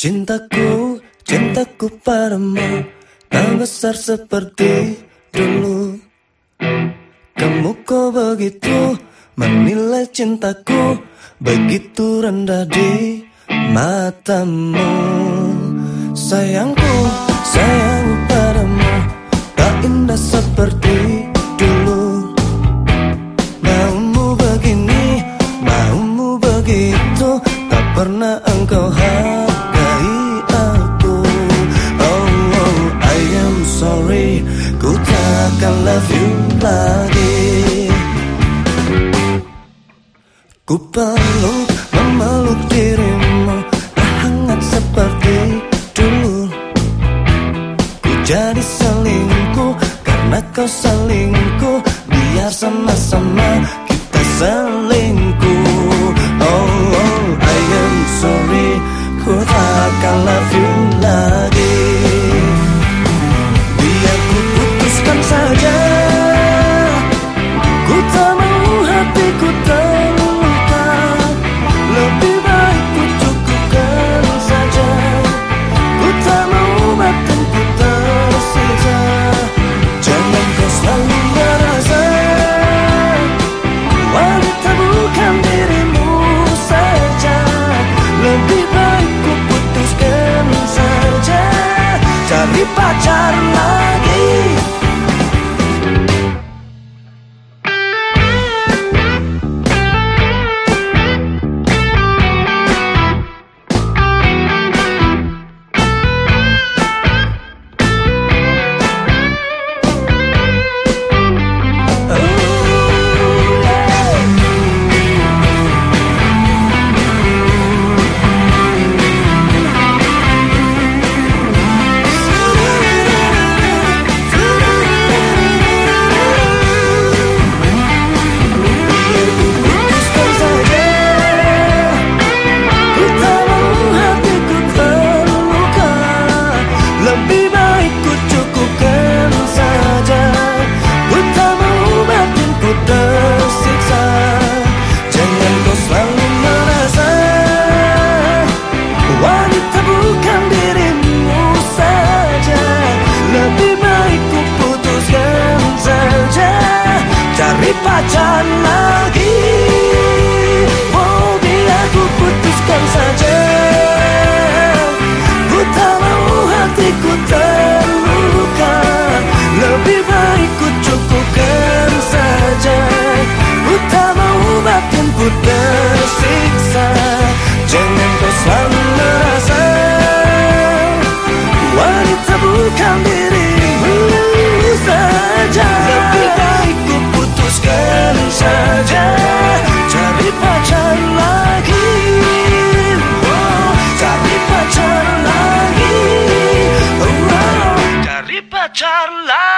Cintaku, cintaku padamu Tak besar seperti dulu. Kamu kok begitu menilai cintaku Begitu rendah di matamu. Sayangku, sayangku padamu Tak indah seperti dulu. Maumu begini, maumu begitu Tak pernah engkau hargai Ku takkan love you lagi. Ku peluk, memeluk dirimu Hangat seperti dulu. Ku jadi selingkuh Karena kau selingkuh. Biar sama-sama kita selingkuh charlar.